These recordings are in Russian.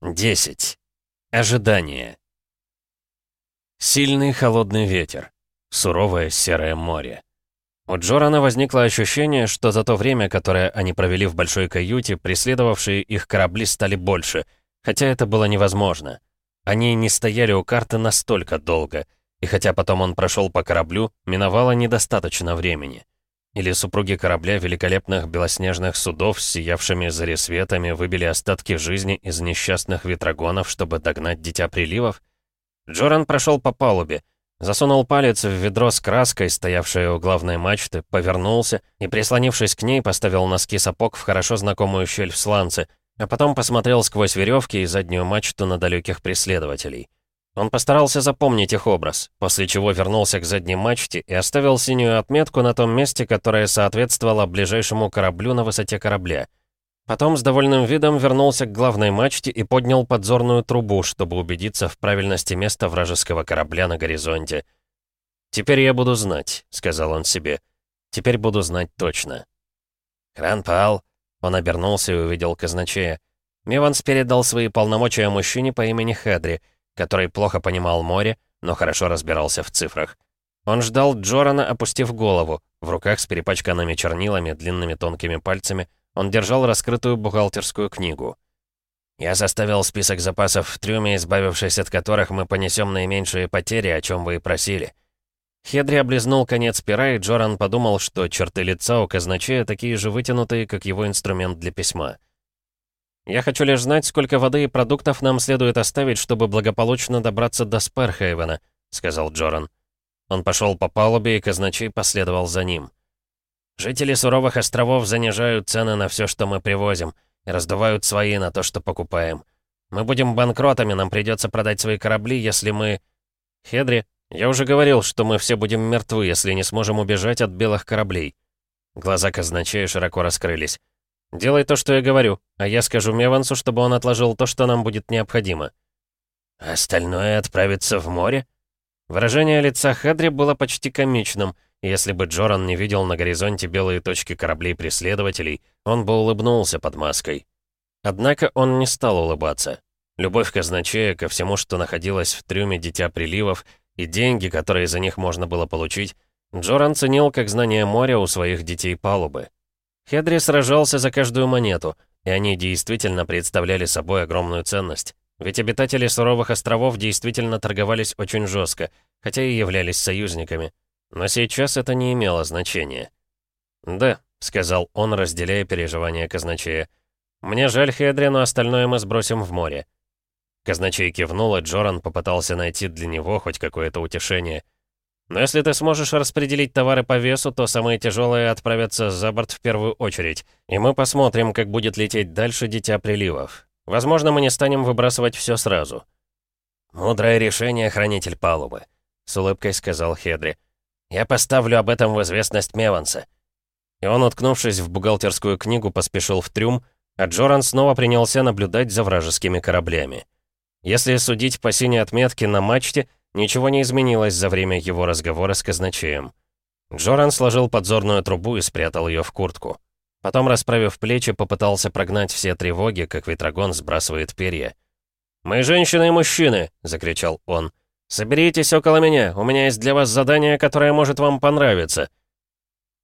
10. Ожидание. Сильный холодный ветер. Суровое серое море. У Джорана возникло ощущение, что за то время, которое они провели в большой каюте, преследовавшие их корабли стали больше, хотя это было невозможно. Они не стояли у карты настолько долго, и хотя потом он прошел по кораблю, миновало недостаточно времени. Или супруги корабля великолепных белоснежных судов с сиявшими заресветами выбили остатки жизни из несчастных ветрогонов, чтобы догнать дитя приливов? Джоран прошел по палубе, засунул палец в ведро с краской, стоявшее у главной мачты, повернулся и, прислонившись к ней, поставил носки сапог в хорошо знакомую щель в сланце, а потом посмотрел сквозь веревки и заднюю мачту на далеких преследователей. Он постарался запомнить их образ, после чего вернулся к задней мачте и оставил синюю отметку на том месте, которое соответствовало ближайшему кораблю на высоте корабля. Потом с довольным видом вернулся к главной мачте и поднял подзорную трубу, чтобы убедиться в правильности места вражеского корабля на горизонте. «Теперь я буду знать», — сказал он себе. «Теперь буду знать точно». Кран «Кранпал!» — он обернулся и увидел казначея. Миванс передал свои полномочия мужчине по имени Хедри — который плохо понимал море, но хорошо разбирался в цифрах. Он ждал Джорана, опустив голову, в руках с перепачканными чернилами, длинными тонкими пальцами, он держал раскрытую бухгалтерскую книгу. «Я составил список запасов в трюме, избавившись от которых мы понесем наименьшие потери, о чем вы и просили». Хедри облизнул конец пера, и Джоран подумал, что черты лица у казначея такие же вытянутые, как его инструмент для письма. Я хочу лишь знать, сколько воды и продуктов нам следует оставить, чтобы благополучно добраться до Сперхейвена», — сказал Джоран. Он пошел по палубе, и казначей последовал за ним. «Жители суровых островов занижают цены на все, что мы привозим, и раздувают свои на то, что покупаем. Мы будем банкротами, нам придется продать свои корабли, если мы...» «Хедри, я уже говорил, что мы все будем мертвы, если не сможем убежать от белых кораблей». Глаза казначея широко раскрылись. «Делай то, что я говорю, а я скажу Мевансу, чтобы он отложил то, что нам будет необходимо». «Остальное отправится в море?» Выражение лица Хадри было почти комичным. Если бы Джоран не видел на горизонте белые точки кораблей-преследователей, он бы улыбнулся под маской. Однако он не стал улыбаться. Любовь казначея ко всему, что находилось в трюме Дитя Приливов, и деньги, которые за них можно было получить, Джоран ценил как знание моря у своих детей палубы. Хедри сражался за каждую монету, и они действительно представляли собой огромную ценность. Ведь обитатели суровых островов действительно торговались очень жестко, хотя и являлись союзниками. Но сейчас это не имело значения. «Да», — сказал он, разделяя переживания казначея. «Мне жаль Хедри, но остальное мы сбросим в море». Казначей кивнул, и Джоран попытался найти для него хоть какое-то утешение — но если ты сможешь распределить товары по весу, то самые тяжелые отправятся за борт в первую очередь. И мы посмотрим, как будет лететь дальше Дитя Приливов. Возможно, мы не станем выбрасывать все сразу». «Мудрое решение, хранитель палубы», — с улыбкой сказал Хедри. «Я поставлю об этом в известность Меванса». И он, уткнувшись в бухгалтерскую книгу, поспешил в трюм, а Джоран снова принялся наблюдать за вражескими кораблями. Если судить по синей отметке на мачте — Ничего не изменилось за время его разговора с казначеем. Джоран сложил подзорную трубу и спрятал ее в куртку. Потом, расправив плечи, попытался прогнать все тревоги, как ветрогон сбрасывает перья. «Мы женщины и мужчины!» — закричал он. «Соберитесь около меня, у меня есть для вас задание, которое может вам понравиться».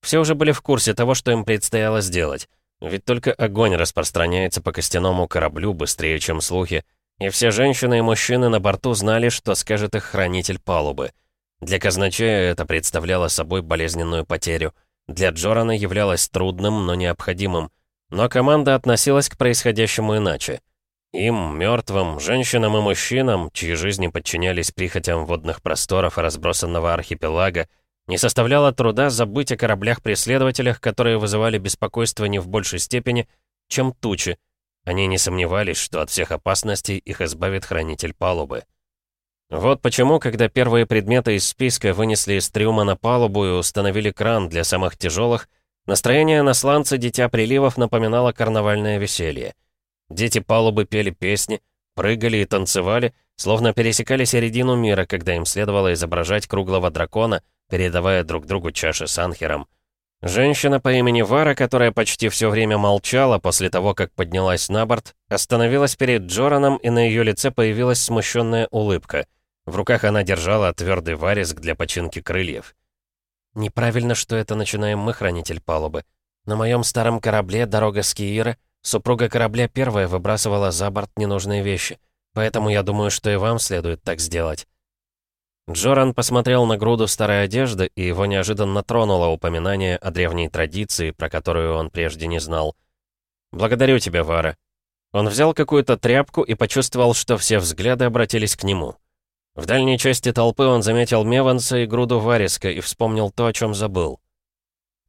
Все уже были в курсе того, что им предстояло сделать. Ведь только огонь распространяется по костяному кораблю быстрее, чем слухи, и все женщины и мужчины на борту знали, что скажет их хранитель палубы. Для казначея это представляло собой болезненную потерю. Для Джорана являлось трудным, но необходимым. Но команда относилась к происходящему иначе. Им, мертвым, женщинам и мужчинам, чьи жизни подчинялись прихотям водных просторов разбросанного архипелага, не составляло труда забыть о кораблях-преследователях, которые вызывали беспокойство не в большей степени, чем тучи, они не сомневались, что от всех опасностей их избавит хранитель палубы. Вот почему, когда первые предметы из списка вынесли из трюма на палубу и установили кран для самых тяжелых, настроение на сланце Дитя Приливов напоминало карнавальное веселье. Дети палубы пели песни, прыгали и танцевали, словно пересекали середину мира, когда им следовало изображать круглого дракона, передавая друг другу чаши с анхером — Женщина по имени Вара, которая почти все время молчала после того, как поднялась на борт, остановилась перед Джораном, и на ее лице появилась смущенная улыбка. В руках она держала твердый вариск для починки крыльев. «Неправильно, что это начинаем мы, хранитель палубы. На моем старом корабле «Дорога с Киира» супруга корабля первая выбрасывала за борт ненужные вещи, поэтому я думаю, что и вам следует так сделать. Джоран посмотрел на груду старой одежды, и его неожиданно тронуло упоминание о древней традиции, про которую он прежде не знал. «Благодарю тебя, Вара». Он взял какую-то тряпку и почувствовал, что все взгляды обратились к нему. В дальней части толпы он заметил Меванса и груду Вариска и вспомнил то, о чем забыл.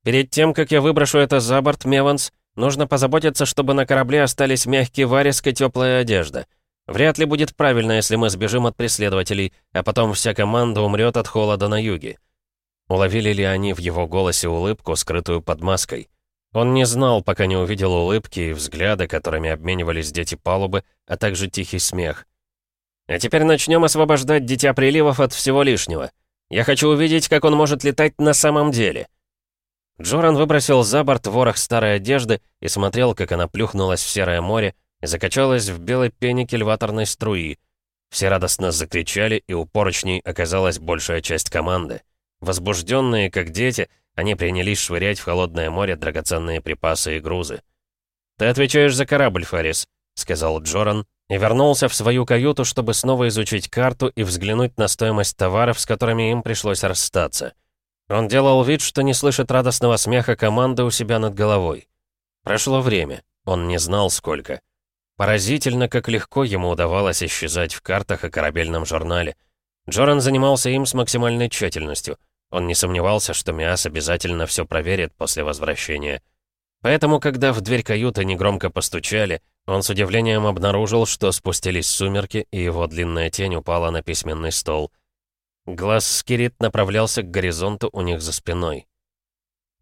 «Перед тем, как я выброшу это за борт, Меванс, нужно позаботиться, чтобы на корабле остались мягкий Вариск и теплая одежда». Вряд ли будет правильно, если мы сбежим от преследователей, а потом вся команда умрет от холода на юге. Уловили ли они в его голосе улыбку, скрытую под маской? Он не знал, пока не увидел улыбки и взгляды, которыми обменивались дети палубы, а также тихий смех. «А теперь начнем освобождать Дитя Приливов от всего лишнего. Я хочу увидеть, как он может летать на самом деле». Джоран выбросил за борт ворох старой одежды и смотрел, как она плюхнулась в серое море, закачалась в белой пене кильваторной струи. Все радостно закричали, и у поручней оказалась большая часть команды. Возбужденные, как дети, они принялись швырять в холодное море драгоценные припасы и грузы. «Ты отвечаешь за корабль, Фарис», — сказал Джоран, и вернулся в свою каюту, чтобы снова изучить карту и взглянуть на стоимость товаров, с которыми им пришлось расстаться. Он делал вид, что не слышит радостного смеха команды у себя над головой. Прошло время, он не знал сколько. Поразительно, как легко ему удавалось исчезать в картах и корабельном журнале. Джоран занимался им с максимальной тщательностью. Он не сомневался, что Миас обязательно все проверит после возвращения. Поэтому, когда в дверь каюты негромко постучали, он с удивлением обнаружил, что спустились сумерки, и его длинная тень упала на письменный стол. Глаз Скирит направлялся к горизонту у них за спиной.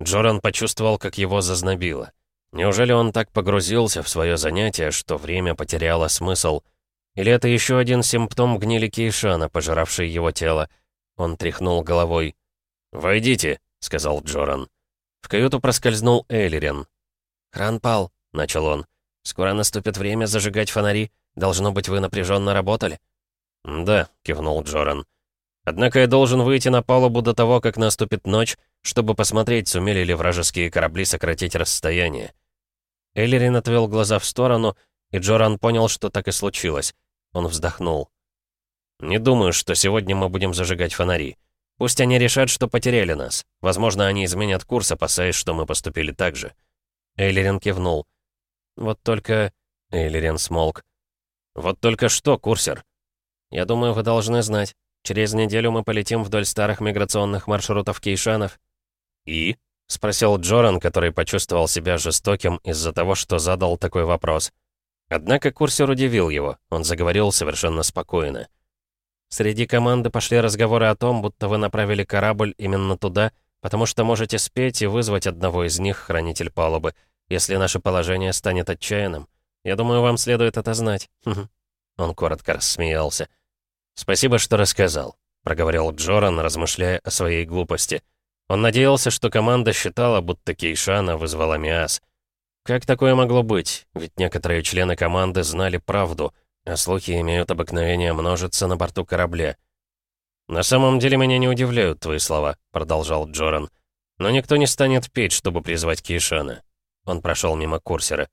Джоран почувствовал, как его зазнобило. Неужели он так погрузился в свое занятие, что время потеряло смысл? Или это еще один симптом гнили Кейшана, пожиравший его тело? Он тряхнул головой. «Войдите», — сказал Джоран. В каюту проскользнул Эйлерин. «Хранпал», — начал он, — «скоро наступит время зажигать фонари. Должно быть, вы напряженно работали». «Да», — кивнул Джоран. «Однако я должен выйти на палубу до того, как наступит ночь, чтобы посмотреть, сумели ли вражеские корабли сократить расстояние. Эллирин отвел глаза в сторону, и Джоран понял, что так и случилось. Он вздохнул. «Не думаю, что сегодня мы будем зажигать фонари. Пусть они решат, что потеряли нас. Возможно, они изменят курс, опасаясь, что мы поступили так же». Эйлерин кивнул. «Вот только...» Эйлерин смолк. «Вот только что, курсер?» «Я думаю, вы должны знать. Через неделю мы полетим вдоль старых миграционных маршрутов кейшанов». «И?» — спросил Джоран, который почувствовал себя жестоким из-за того, что задал такой вопрос. Однако Курсер удивил его, он заговорил совершенно спокойно. «Среди команды пошли разговоры о том, будто вы направили корабль именно туда, потому что можете спеть и вызвать одного из них, хранитель палубы, если наше положение станет отчаянным. Я думаю, вам следует это знать». Он коротко рассмеялся. «Спасибо, что рассказал», — проговорил Джоран, размышляя о своей глупости. — он надеялся, что команда считала, будто Кейшана вызвала Миас. Как такое могло быть? Ведь некоторые члены команды знали правду, а слухи имеют обыкновение множиться на борту корабля. «На самом деле меня не удивляют твои слова», — продолжал Джоран. «Но никто не станет петь, чтобы призвать Кейшана». Он прошел мимо курсера.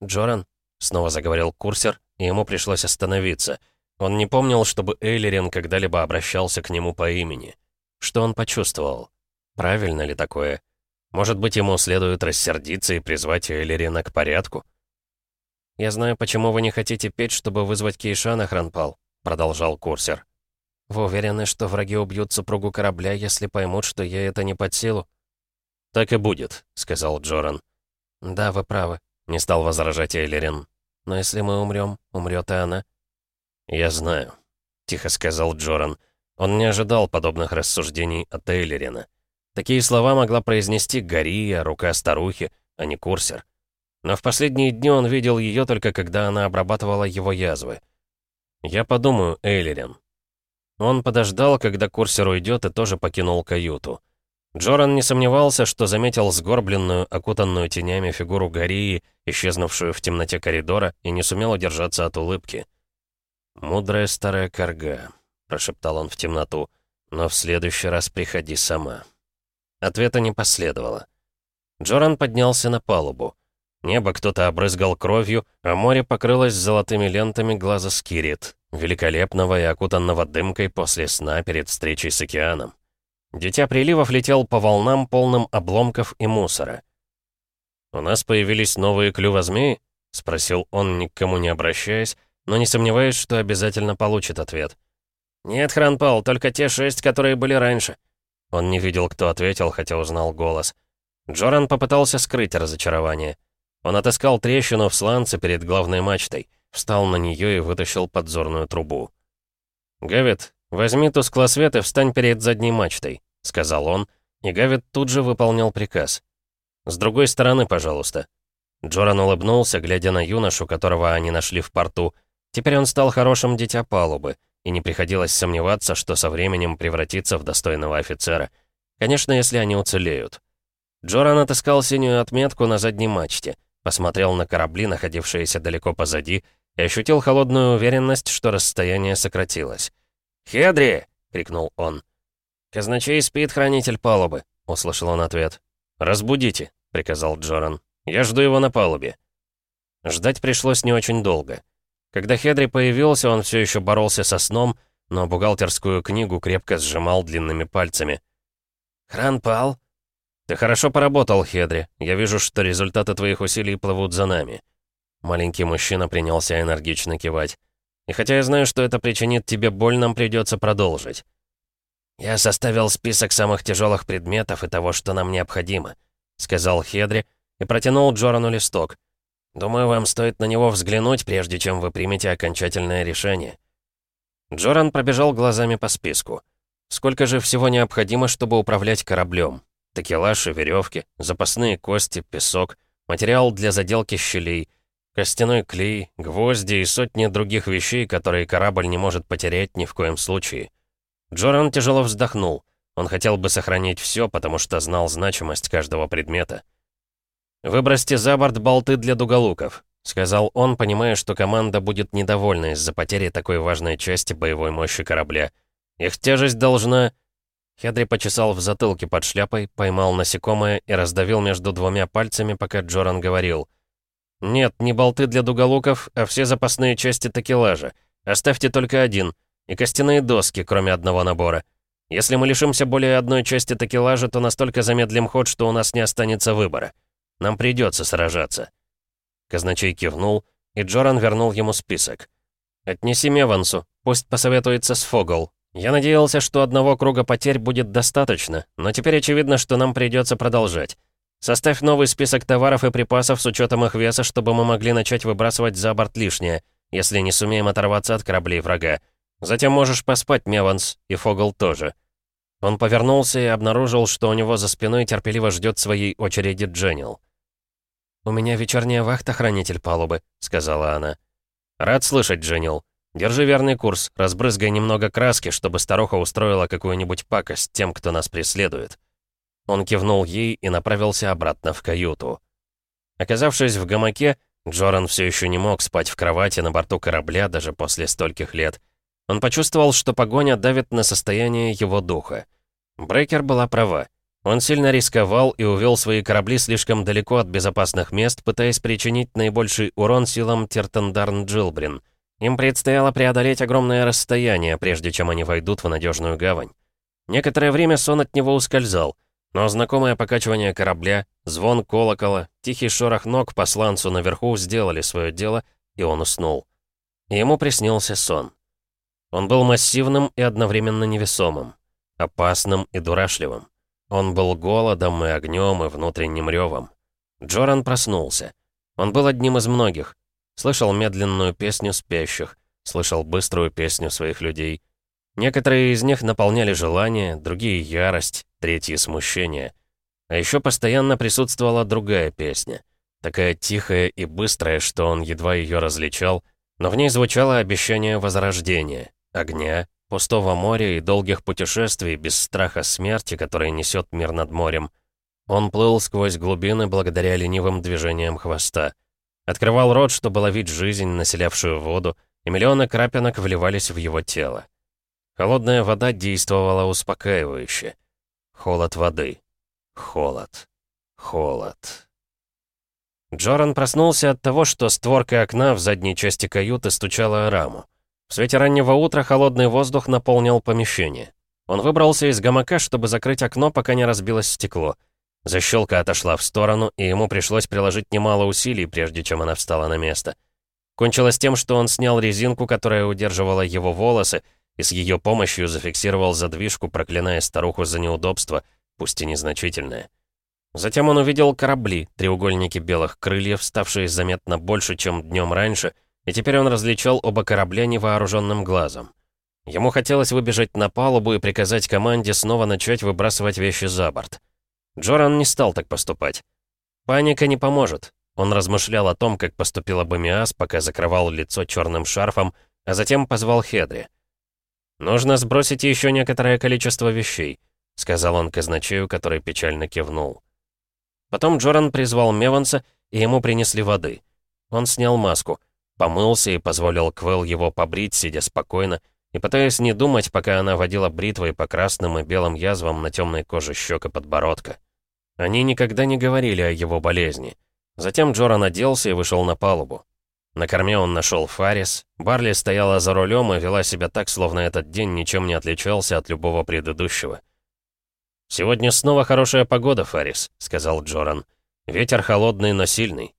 «Джоран?» — снова заговорил курсер, и ему пришлось остановиться. Он не помнил, чтобы Эйлерин когда-либо обращался к нему по имени. Что он почувствовал? Правильно ли такое? Может быть, ему следует рассердиться и призвать Элерина к порядку? «Я знаю, почему вы не хотите петь, чтобы вызвать Кейшана, Хранпал», — продолжал курсер. «Вы уверены, что враги убьют супругу корабля, если поймут, что я это не под силу?» «Так и будет», — сказал Джоран. «Да, вы правы», — не стал возражать Эйлерин. «Но если мы умрем, умрет и она». «Я знаю», — тихо сказал Джоран. Он не ожидал подобных рассуждений от Эйлерина. Такие слова могла произнести Гория, рука старухи, а не курсер. Но в последние дни он видел ее только когда она обрабатывала его язвы. «Я подумаю, Эйлерин». Он подождал, когда курсер уйдет, и тоже покинул каюту. Джоран не сомневался, что заметил сгорбленную, окутанную тенями фигуру Гории, исчезнувшую в темноте коридора, и не сумел удержаться от улыбки. «Мудрая старая корга», — прошептал он в темноту, — «но в следующий раз приходи сама». Ответа не последовало. Джоран поднялся на палубу. Небо кто-то обрызгал кровью, а море покрылось золотыми лентами глаза Скирит, великолепного и окутанного дымкой после сна перед встречей с океаном. Дитя приливов летел по волнам, полным обломков и мусора. «У нас появились новые клювозмеи?» — спросил он, никому не обращаясь, но не сомневаясь, что обязательно получит ответ. «Нет, Хранпал, только те шесть, которые были раньше. Он не видел, кто ответил, хотя узнал голос. Джоран попытался скрыть разочарование. Он отыскал трещину в сланце перед главной мачтой, встал на нее и вытащил подзорную трубу. «Гавит, возьми тусклосвет и встань перед задней мачтой», — сказал он, и Гавит тут же выполнял приказ. «С другой стороны, пожалуйста». Джоран улыбнулся, глядя на юношу, которого они нашли в порту. Теперь он стал хорошим дитя палубы — и не приходилось сомневаться, что со временем превратится в достойного офицера. Конечно, если они уцелеют. Джоран отыскал синюю отметку на задней мачте, посмотрел на корабли, находившиеся далеко позади, и ощутил холодную уверенность, что расстояние сократилось. «Хедри!» — крикнул он. «Казначей спит хранитель палубы», — услышал он ответ. «Разбудите», — приказал Джоран. «Я жду его на палубе». Ждать пришлось не очень долго. Когда Хедри появился, он все еще боролся со сном, но бухгалтерскую книгу крепко сжимал длинными пальцами. «Хран пал?» «Ты хорошо поработал, Хедри. Я вижу, что результаты твоих усилий плывут за нами». Маленький мужчина принялся энергично кивать. «И хотя я знаю, что это причинит тебе боль, нам придется продолжить». «Я составил список самых тяжелых предметов и того, что нам необходимо», — сказал Хедри и протянул Джорану листок — Думаю, вам стоит на него взглянуть, прежде чем вы примете окончательное решение. Джоран пробежал глазами по списку. Сколько же всего необходимо, чтобы управлять кораблем? Такелаж веревки, запасные кости, песок, материал для заделки щелей, костяной клей, гвозди и сотни других вещей, которые корабль не может потерять ни в коем случае. Джоран тяжело вздохнул. Он хотел бы сохранить все, потому что знал значимость каждого предмета. «Выбросьте за борт болты для дуголуков», — сказал он, понимая, что команда будет недовольна из-за потери такой важной части боевой мощи корабля. «Их тяжесть должна...» Хедри почесал в затылке под шляпой, поймал насекомое и раздавил между двумя пальцами, пока Джоран говорил. «Нет, не болты для дуголуков, а все запасные части такелажа. Оставьте только один. И костяные доски, кроме одного набора. Если мы лишимся более одной части такелажа, то настолько замедлим ход, что у нас не останется выбора». Нам придется сражаться». Казначей кивнул, и Джоран вернул ему список. «Отнеси Мевансу, пусть посоветуется с Фогл. Я надеялся, что одного круга потерь будет достаточно, но теперь очевидно, что нам придется продолжать. Составь новый список товаров и припасов с учетом их веса, чтобы мы могли начать выбрасывать за борт лишнее, если не сумеем оторваться от кораблей врага. Затем можешь поспать, Меванс, и Фогл тоже». Он повернулся и обнаружил, что у него за спиной терпеливо ждет своей очереди Дженнил. «У меня вечерняя вахта, хранитель палубы», — сказала она. «Рад слышать, Дженил. Держи верный курс, разбрызгай немного краски, чтобы старуха устроила какую-нибудь пакость тем, кто нас преследует». Он кивнул ей и направился обратно в каюту. Оказавшись в гамаке, Джоран все еще не мог спать в кровати на борту корабля даже после стольких лет. Он почувствовал, что погоня давит на состояние его духа. Брекер была права. Он сильно рисковал и увел свои корабли слишком далеко от безопасных мест, пытаясь причинить наибольший урон силам Тертендарн-Джилбрин. Им предстояло преодолеть огромное расстояние, прежде чем они войдут в надежную гавань. Некоторое время сон от него ускользал, но знакомое покачивание корабля, звон колокола, тихий шорох ног по сланцу наверху сделали свое дело, и он уснул. И ему приснился сон. Он был массивным и одновременно невесомым, опасным и дурашливым. Он был голодом и огнем, и внутренним ревом. Джоран проснулся. Он был одним из многих. Слышал медленную песню спящих, слышал быструю песню своих людей. Некоторые из них наполняли желание, другие — ярость, третьи — смущение. А еще постоянно присутствовала другая песня. Такая тихая и быстрая, что он едва ее различал, но в ней звучало обещание возрождения, огня, пустого моря и долгих путешествий без страха смерти, который несет мир над морем. Он плыл сквозь глубины благодаря ленивым движениям хвоста. Открывал рот, чтобы ловить жизнь, населявшую воду, и миллионы крапинок вливались в его тело. Холодная вода действовала успокаивающе. Холод воды. Холод. Холод. Джоран проснулся от того, что створка окна в задней части каюты стучала о раму. В свете раннего утра холодный воздух наполнил помещение. Он выбрался из гамака, чтобы закрыть окно, пока не разбилось стекло. Защелка отошла в сторону, и ему пришлось приложить немало усилий, прежде чем она встала на место. Кончилось тем, что он снял резинку, которая удерживала его волосы, и с ее помощью зафиксировал задвижку, проклиная старуху за неудобство, пусть и незначительное. Затем он увидел корабли, треугольники белых крыльев, ставшие заметно больше, чем днем раньше — и теперь он различал оба корабля невооруженным глазом. Ему хотелось выбежать на палубу и приказать команде снова начать выбрасывать вещи за борт. Джоран не стал так поступать. «Паника не поможет», — он размышлял о том, как поступила бы Миас, пока закрывал лицо черным шарфом, а затем позвал Хедри. «Нужно сбросить еще некоторое количество вещей», — сказал он казначею, который печально кивнул. Потом Джоран призвал Меванса, и ему принесли воды. Он снял маску — помылся и позволил Квел его побрить, сидя спокойно, и пытаясь не думать, пока она водила бритвой по красным и белым язвам на темной коже щек и подбородка. Они никогда не говорили о его болезни. Затем Джоран оделся и вышел на палубу. На корме он нашел Фарис, Барли стояла за рулем и вела себя так, словно этот день ничем не отличался от любого предыдущего. «Сегодня снова хорошая погода, Фарис», — сказал Джоран. «Ветер холодный, но сильный.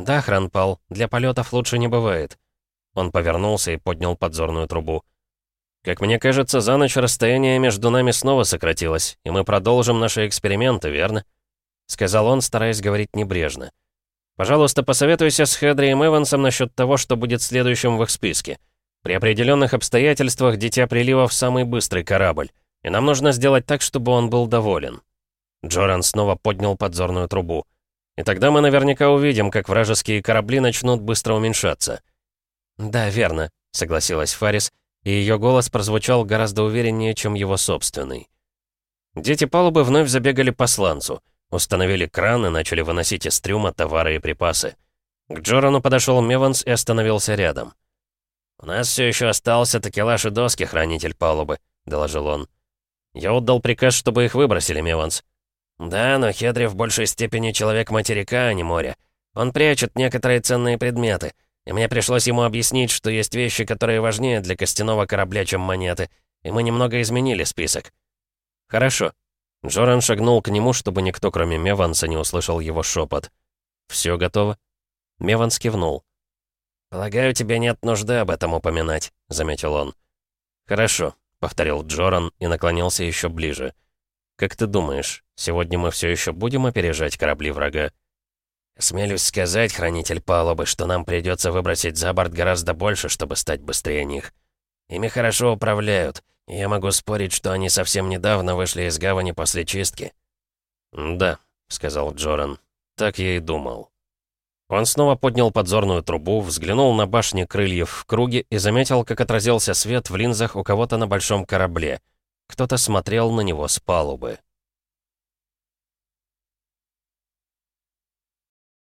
«Да, Хранпал, для полетов лучше не бывает». Он повернулся и поднял подзорную трубу. «Как мне кажется, за ночь расстояние между нами снова сократилось, и мы продолжим наши эксперименты, верно?» Сказал он, стараясь говорить небрежно. «Пожалуйста, посоветуйся с Хедрием Эвансом насчет того, что будет следующим в их списке. При определенных обстоятельствах Дитя прилива в — самый быстрый корабль, и нам нужно сделать так, чтобы он был доволен». Джоран снова поднял подзорную трубу. И тогда мы наверняка увидим, как вражеские корабли начнут быстро уменьшаться». «Да, верно», — согласилась Фарис, и ее голос прозвучал гораздо увереннее, чем его собственный. Дети палубы вновь забегали по сланцу, установили кран и начали выносить из трюма товары и припасы. К Джорану подошел Меванс и остановился рядом. «У нас все еще остался такелаж и доски, хранитель палубы», — доложил он. «Я отдал приказ, чтобы их выбросили, Меванс. «Да, но Хедри в большей степени человек материка, а не моря. Он прячет некоторые ценные предметы, и мне пришлось ему объяснить, что есть вещи, которые важнее для костяного корабля, чем монеты, и мы немного изменили список». «Хорошо». Джоран шагнул к нему, чтобы никто, кроме Меванса, не услышал его шепот. «Все готово?» Меванс кивнул. «Полагаю, тебе нет нужды об этом упоминать», — заметил он. «Хорошо», — повторил Джоран и наклонился еще ближе. «Хорошо». Как ты думаешь, сегодня мы все еще будем опережать корабли врага?» «Смелюсь сказать, хранитель палубы, что нам придется выбросить за борт гораздо больше, чтобы стать быстрее них. Ими хорошо управляют, и я могу спорить, что они совсем недавно вышли из гавани после чистки». «Да», — сказал Джоран, — «так я и думал». Он снова поднял подзорную трубу, взглянул на башни крыльев в круге и заметил, как отразился свет в линзах у кого-то на большом корабле. Кто-то смотрел на него с палубы.